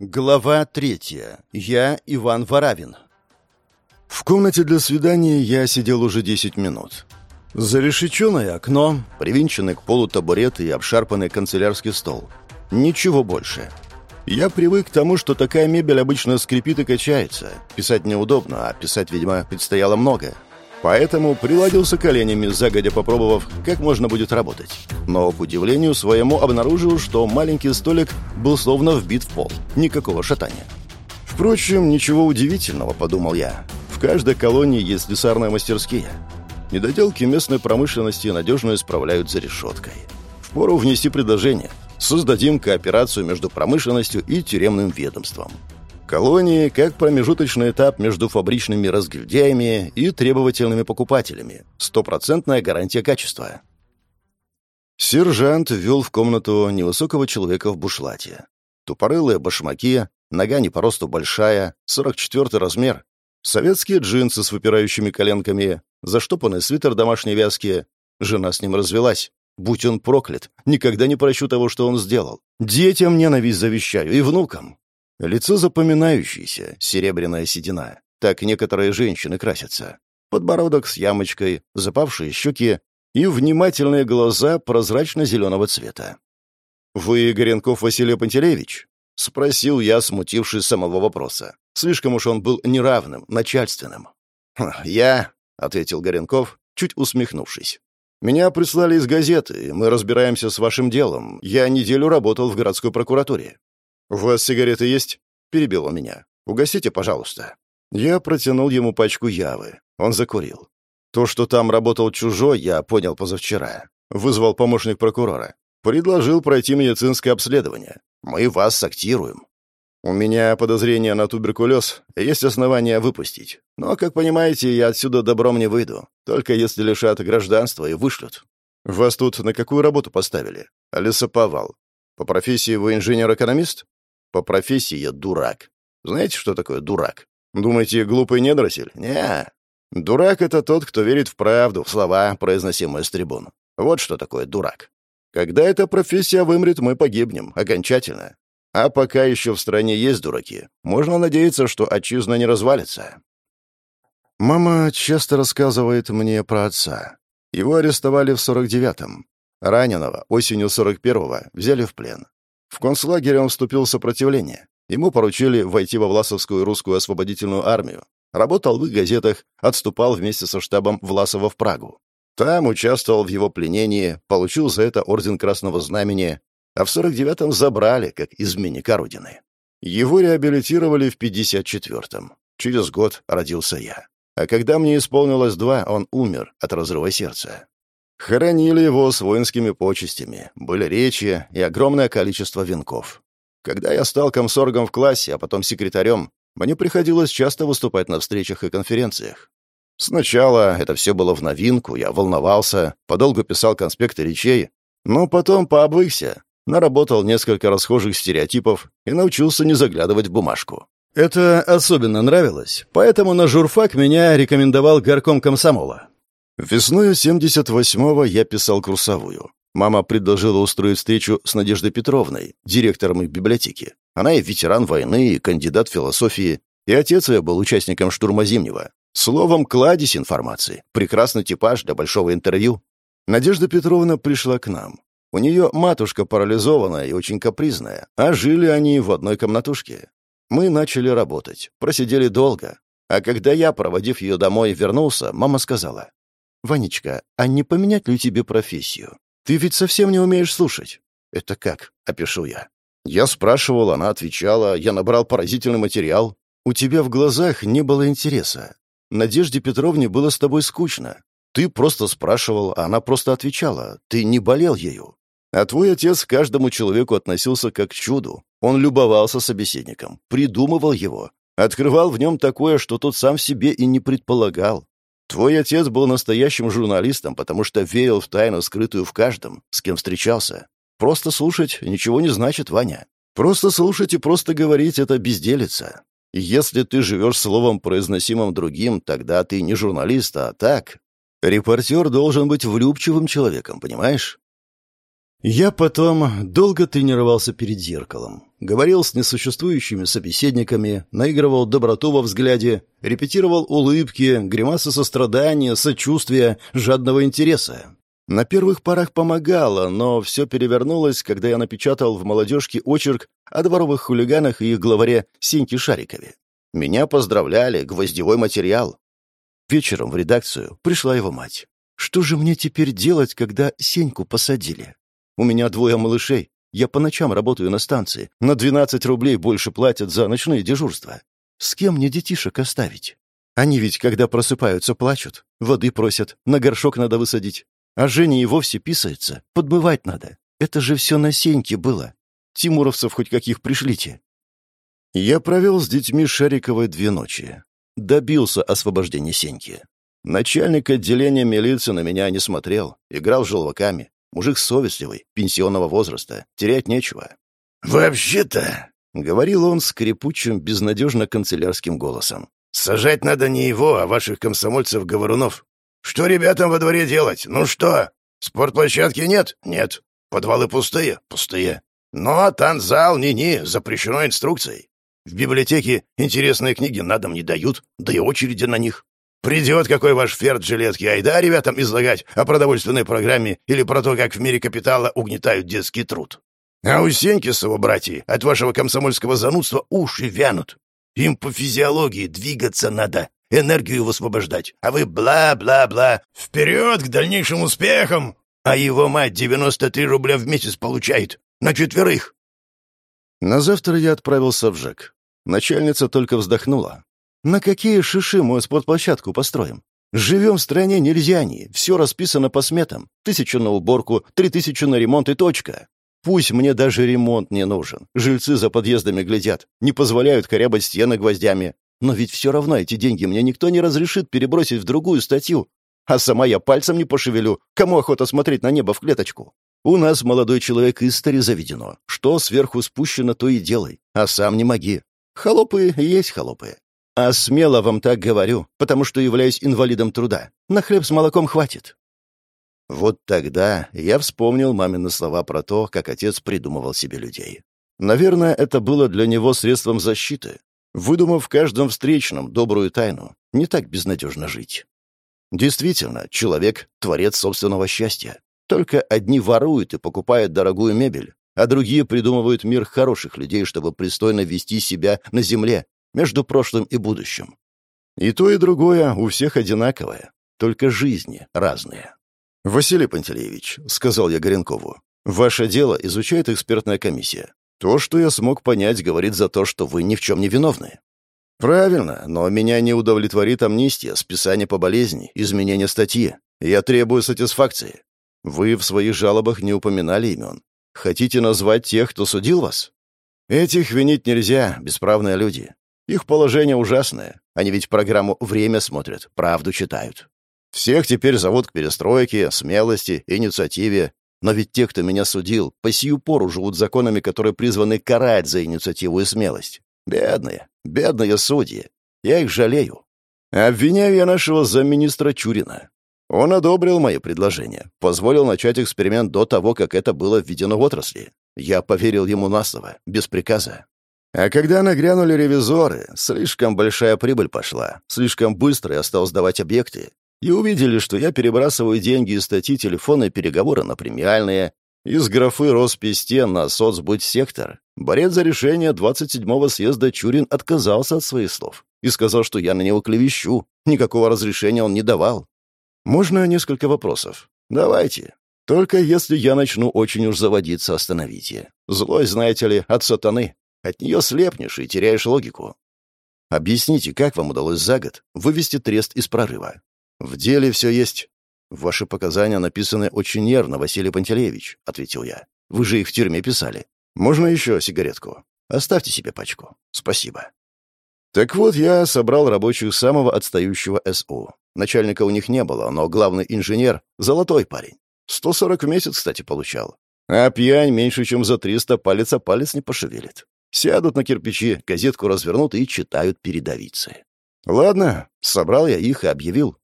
Глава третья. Я Иван Варавин. В комнате для свидания я сидел уже 10 минут. Зарешеченное окно, привинченный к полу табурет и обшарпанный канцелярский стол. Ничего больше. Я привык к тому, что такая мебель обычно скрипит и качается. Писать неудобно, а писать, видимо, предстояло много. Поэтому приладился коленями, загодя попробовав, как можно будет работать. Но, к удивлению своему, обнаружил, что маленький столик был словно вбит в пол. Никакого шатания. Впрочем, ничего удивительного, подумал я. В каждой колонии есть слесарные мастерские. Недоделки местной промышленности надежно исправляют за решеткой. Впору внести предложение. Создадим кооперацию между промышленностью и тюремным ведомством. Колонии как промежуточный этап между фабричными разгильдяями и требовательными покупателями. Стопроцентная гарантия качества. Сержант ввел в комнату невысокого человека в бушлате. Тупорылые башмаки, нога не по росту большая, 44 размер, советские джинсы с выпирающими коленками, заштопанный свитер домашней вязки. Жена с ним развелась. Будь он проклят, никогда не прощу того, что он сделал. Детям ненависть завещаю и внукам. Лицо запоминающееся, серебряная седина. Так некоторые женщины красятся. Подбородок с ямочкой, запавшие щеки и внимательные глаза прозрачно-зеленого цвета. «Вы Горенков Василий Пантелеевич?» — спросил я, смутившись самого вопроса. Слишком уж он был неравным, начальственным. «Хм, «Я», — ответил Горенков, чуть усмехнувшись. «Меня прислали из газеты, мы разбираемся с вашим делом. Я неделю работал в городской прокуратуре. «У вас сигареты есть?» — перебил он меня. «Угостите, пожалуйста». Я протянул ему пачку явы. Он закурил. То, что там работал чужой, я понял позавчера. Вызвал помощник прокурора. Предложил пройти медицинское обследование. Мы вас сактируем. У меня подозрение на туберкулез, есть основания выпустить. Но, как понимаете, я отсюда добром не выйду, только если лишат гражданства и вышлют. Вас тут на какую работу поставили? Лесоповал. По профессии вы инженер-экономист? По профессии я дурак. Знаете, что такое дурак? Думаете, глупый недоросль? не Дурак — это тот, кто верит в правду, в слова, произносимые с трибун. Вот что такое дурак. Когда эта профессия вымрет, мы погибнем. Окончательно. А пока еще в стране есть дураки, можно надеяться, что отчизна не развалится. Мама часто рассказывает мне про отца. Его арестовали в 49-м. Раненого осенью 41-го взяли в плен. В концлагере он вступил в сопротивление. Ему поручили войти во Власовскую русскую освободительную армию. Работал в их газетах, отступал вместе со штабом Власова в Прагу. Там участвовал в его пленении, получил за это орден Красного Знамени, а в 49-м забрали, как изменника Родины. Его реабилитировали в 54-м. Через год родился я. А когда мне исполнилось два, он умер от разрыва сердца. Хоронили его с воинскими почестями, были речи и огромное количество венков. Когда я стал комсоргом в классе, а потом секретарем, мне приходилось часто выступать на встречах и конференциях. Сначала это все было в новинку, я волновался, подолгу писал конспекты речей, но потом пообвыкся, наработал несколько расхожих стереотипов и научился не заглядывать в бумажку. Это особенно нравилось, поэтому на журфак меня рекомендовал горком комсомола. Весной 78-го я писал курсовую. Мама предложила устроить встречу с Надеждой Петровной, директором их библиотеки. Она и ветеран войны, и кандидат философии, и отец ее был участником штурма Зимнего. Словом, кладезь информации. Прекрасный типаж для большого интервью. Надежда Петровна пришла к нам. У нее матушка парализованная и очень капризная, а жили они в одной комнатушке. Мы начали работать, просидели долго. А когда я, проводив ее домой, вернулся, мама сказала, «Ванечка, а не поменять ли тебе профессию? Ты ведь совсем не умеешь слушать». «Это как?» — опишу я. Я спрашивал, она отвечала, я набрал поразительный материал. У тебя в глазах не было интереса. Надежде Петровне было с тобой скучно. Ты просто спрашивал, а она просто отвечала. Ты не болел ею. А твой отец к каждому человеку относился как к чуду. Он любовался собеседником, придумывал его, открывал в нем такое, что тот сам себе и не предполагал. Твой отец был настоящим журналистом, потому что верил в тайну, скрытую в каждом, с кем встречался. Просто слушать ничего не значит, Ваня. Просто слушать и просто говорить — это безделица. Если ты живешь словом, произносимым другим, тогда ты не журналист, а так. Репортер должен быть влюбчивым человеком, понимаешь? Я потом долго тренировался перед зеркалом. Говорил с несуществующими собеседниками, наигрывал доброту во взгляде, репетировал улыбки, гримасы сострадания, сочувствия, жадного интереса. На первых порах помогало, но все перевернулось, когда я напечатал в «Молодежке» очерк о дворовых хулиганах и их главаре Синьке Шарикове. Меня поздравляли, гвоздевой материал. Вечером в редакцию пришла его мать. Что же мне теперь делать, когда Сеньку посадили? У меня двое малышей. Я по ночам работаю на станции. На 12 рублей больше платят за ночные дежурства. С кем мне детишек оставить? Они ведь, когда просыпаются, плачут. Воды просят, на горшок надо высадить. А Женя и вовсе писается. Подбывать надо. Это же все на Сеньке было. Тимуровцев хоть каких пришлите. Я провел с детьми Шариковой две ночи. Добился освобождения Сеньки. Начальник отделения милиции на меня не смотрел, играл желваками. Мужик совестливый, пенсионного возраста, терять нечего. «Вообще-то», — говорил он скрипучим, безнадежно канцелярским голосом, «сажать надо не его, а ваших комсомольцев-говорунов. Что ребятам во дворе делать? Ну что? Спортплощадки нет? Нет. Подвалы пустые? Пустые. Ну а танцзал ни-ни, запрещено инструкцией. В библиотеке интересные книги на дом не дают, да и очереди на них. Придет какой ваш ферд жилетки, айда ребятам излагать о продовольственной программе или про то, как в мире капитала угнетают детский труд. А у Сеньки с его братьей от вашего комсомольского занудства уши вянут. Им по физиологии двигаться надо, энергию высвобождать, а вы бла-бла-бла. Вперед к дальнейшим успехам! А его мать 93 рубля в месяц получает. На четверых. На завтра я отправился в ЖЭК. Начальница только вздохнула. «На какие шиши мы спортплощадку построим? Живем в стране нельзяни, все расписано по сметам. Тысяча на уборку, три тысячи на ремонт и точка. Пусть мне даже ремонт не нужен. Жильцы за подъездами глядят, не позволяют корябать стены гвоздями. Но ведь все равно эти деньги мне никто не разрешит перебросить в другую статью. А сама я пальцем не пошевелю. Кому охота смотреть на небо в клеточку? У нас, молодой человек, истори заведено. Что сверху спущено, то и делай. А сам не моги. Холопы есть холопы. А смело вам так говорю, потому что являюсь инвалидом труда. На хлеб с молоком хватит. Вот тогда я вспомнил мамины слова про то, как отец придумывал себе людей. Наверное, это было для него средством защиты. Выдумав в каждом встречном добрую тайну, не так безнадежно жить. Действительно, человек — творец собственного счастья. Только одни воруют и покупают дорогую мебель, а другие придумывают мир хороших людей, чтобы пристойно вести себя на земле, между прошлым и будущим. И то, и другое у всех одинаковое, только жизни разные. «Василий Пантелеевич», — сказал я Горенкову, — «ваше дело изучает экспертная комиссия. То, что я смог понять, говорит за то, что вы ни в чем не виновны». «Правильно, но меня не удовлетворит амнистия, списание по болезни, изменение статьи. Я требую сатисфакции. Вы в своих жалобах не упоминали имен. Хотите назвать тех, кто судил вас? Этих винить нельзя, бесправные люди. Их положение ужасное. Они ведь программу «Время» смотрят, правду читают. Всех теперь зовут к перестройке, смелости, инициативе. Но ведь те, кто меня судил, по сию пору живут законами, которые призваны карать за инициативу и смелость. Бедные, бедные судьи. Я их жалею. Обвиняю я нашего замминистра Чурина. Он одобрил мои предложения, позволил начать эксперимент до того, как это было введено в отрасли. Я поверил ему на слово, без приказа. А когда нагрянули ревизоры, слишком большая прибыль пошла, слишком быстро я стал сдавать объекты, и увидели, что я перебрасываю деньги из статьи телефонные переговоры на премиальные, из графы Роспестен на соцбудсектор. Борец за решение 27-го съезда Чурин отказался от своих слов и сказал, что я на него клевещу. Никакого разрешения он не давал. Можно несколько вопросов? Давайте. Только если я начну очень уж заводиться, остановите. Злость, знаете ли, от сатаны. От нее слепнешь и теряешь логику. Объясните, как вам удалось за год вывести трест из прорыва? В деле все есть. Ваши показания написаны очень нервно, Василий Пантелеевич, ответил я. Вы же их в тюрьме писали. Можно еще сигаретку? Оставьте себе пачку. Спасибо. Так вот, я собрал рабочих самого отстающего СУ. Начальника у них не было, но главный инженер — золотой парень. 140 в месяц, кстати, получал. А пьянь меньше, чем за 300 палец о палец не пошевелит. Сядут на кирпичи, газетку развернут и читают передовицы. Ладно, собрал я их и объявил.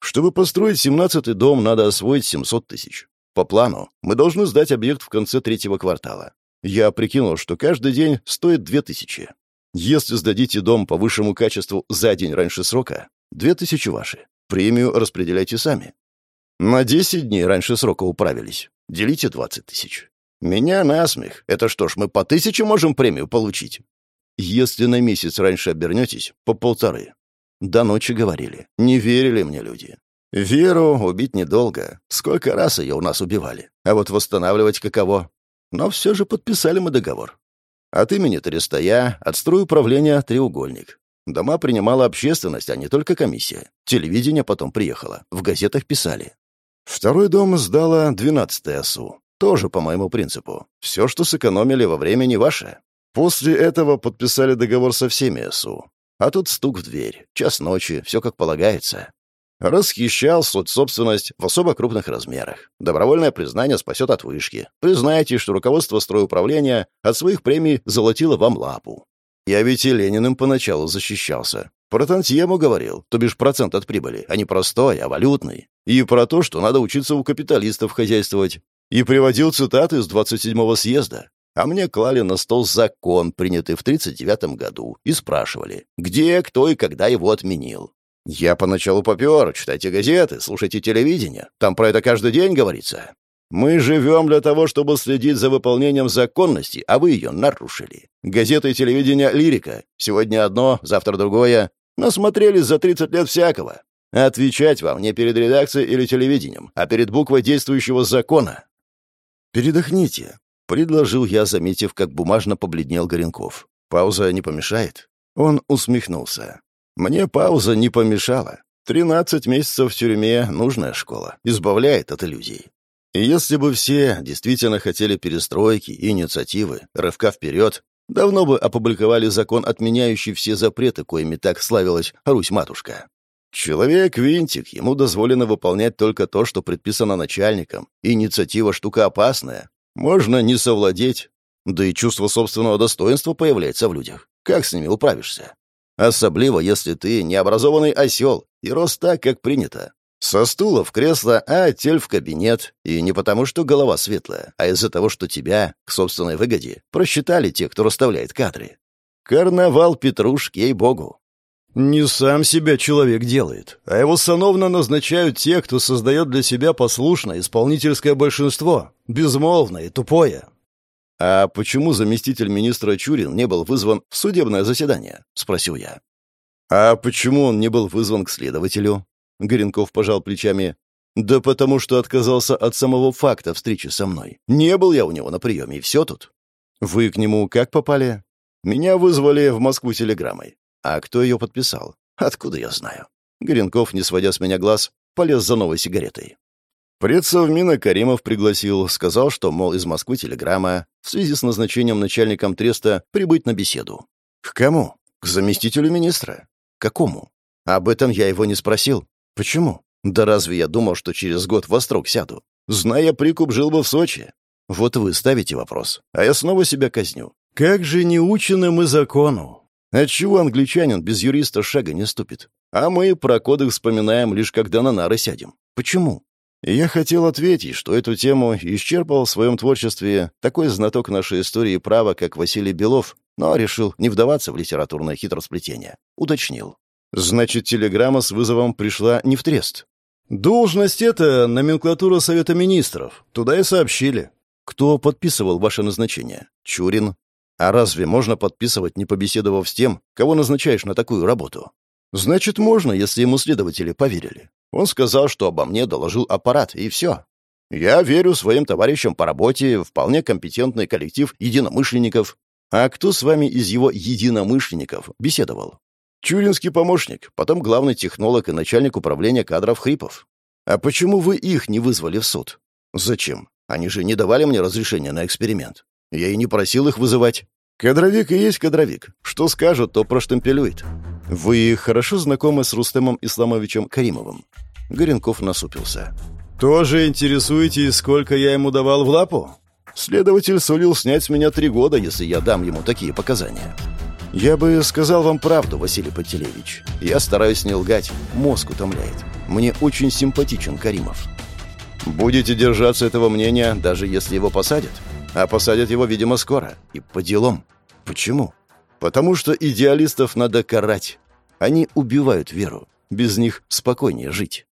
Чтобы построить 17-й дом, надо освоить 700 тысяч. По плану, мы должны сдать объект в конце третьего квартала. Я прикинул, что каждый день стоит две тысячи. Если сдадите дом по высшему качеству за день раньше срока, две тысячи ваши. Премию распределяйте сами. На десять дней раньше срока управились. Делите двадцать тысяч. Меня насмех. Это что ж, мы по тысяче можем премию получить? Если на месяц раньше обернетесь, по полторы. До ночи говорили. Не верили мне люди. Веру убить недолго. Сколько раз ее у нас убивали. А вот восстанавливать каково. Но все же подписали мы договор. От имени Трестоя, от управления «Треугольник». Дома принимала общественность, а не только комиссия. Телевидение потом приехало. В газетах писали. Второй дом сдала двенадцатая СУ. Тоже по моему принципу. Все, что сэкономили во времени, ваше. После этого подписали договор со всеми СУ. А тут стук в дверь. Час ночи, все как полагается. Расхищал соцсобственность в особо крупных размерах. Добровольное признание спасет от вышки. Признайте, что руководство стройуправления от своих премий золотило вам лапу. Я ведь и Лениным поначалу защищался. Про тантьему говорил, то бишь процент от прибыли, а не простой, а валютный. И про то, что надо учиться у капиталистов хозяйствовать. И приводил цитаты из 27-го съезда. А мне клали на стол закон, принятый в 39 году, и спрашивали, где, кто и когда его отменил. Я поначалу попер, читайте газеты, слушайте телевидение. Там про это каждый день говорится. Мы живем для того, чтобы следить за выполнением законности, а вы ее нарушили. Газеты и телевидение — лирика. Сегодня одно, завтра другое. Насмотрелись за 30 лет всякого. Отвечать вам не перед редакцией или телевидением, а перед буквой действующего закона. «Передохните», — предложил я, заметив, как бумажно побледнел Горенков. «Пауза не помешает?» Он усмехнулся. Мне пауза не помешала. Тринадцать месяцев в тюрьме — нужная школа, избавляет от иллюзий. И если бы все действительно хотели перестройки, инициативы, рывка вперед, давно бы опубликовали закон, отменяющий все запреты, коими так славилась Русь-матушка. Человек-винтик, ему дозволено выполнять только то, что предписано начальником. Инициатива — штука опасная. Можно не совладеть. Да и чувство собственного достоинства появляется в людях. Как с ними управишься? Особливо, если ты необразованный осел и рос так, как принято. Со стула в кресло, а тель в кабинет. И не потому, что голова светлая, а из-за того, что тебя, к собственной выгоде, просчитали те, кто расставляет кадры. Карнавал Петруш, ей-богу. Не сам себя человек делает, а его сановно назначают те, кто создает для себя послушное исполнительское большинство, безмолвное и тупое. «А почему заместитель министра Чурин не был вызван в судебное заседание?» — спросил я. «А почему он не был вызван к следователю?» Горенков пожал плечами. «Да потому что отказался от самого факта встречи со мной. Не был я у него на приеме, и все тут». «Вы к нему как попали?» «Меня вызвали в Москву телеграммой. А кто ее подписал? Откуда я знаю?» Горенков, не сводя с меня глаз, полез за новой сигаретой. Предсовмина Каримов пригласил, сказал, что, мол, из Москвы телеграмма в связи с назначением начальником треста прибыть на беседу. К кому? К заместителю министра. Какому? Об этом я его не спросил. Почему? Да разве я думал, что через год в Острог сяду? Зная прикуп, жил бы в Сочи. Вот вы ставите вопрос, а я снова себя казню. Как же не учены мы закону? Отчего англичанин без юриста шага не ступит? А мы про кодекс вспоминаем лишь когда на нары сядем. Почему? я хотел ответить, что эту тему исчерпал в своем творчестве такой знаток нашей истории права, как Василий Белов, но решил не вдаваться в литературное хитросплетение. Уточнил. Значит, телеграмма с вызовом пришла не в трест. Должность — это номенклатура Совета Министров. Туда и сообщили. Кто подписывал ваше назначение? Чурин. А разве можно подписывать, не побеседовав с тем, кого назначаешь на такую работу? Значит, можно, если ему следователи поверили. Он сказал, что обо мне доложил аппарат, и все. Я верю своим товарищам по работе, вполне компетентный коллектив единомышленников. А кто с вами из его единомышленников беседовал? Чуринский помощник, потом главный технолог и начальник управления кадров Хрипов. А почему вы их не вызвали в суд? Зачем? Они же не давали мне разрешения на эксперимент. Я и не просил их вызывать. Кадровик и есть кадровик. Что скажут, то проштемпелюет. Вы хорошо знакомы с Рустемом Исламовичем Каримовым? Горенков насупился. «Тоже интересуетесь, сколько я ему давал в лапу?» Следователь сулил снять с меня три года, если я дам ему такие показания. Я бы сказал вам правду, Василий Пантелеевич. Я стараюсь не лгать, мозг утомляет. Мне очень симпатичен Каримов. Будете держаться этого мнения, даже если его посадят? А посадят его, видимо, скоро. И по делам. Почему? Потому что идеалистов надо карать. Они убивают веру. Без них спокойнее жить.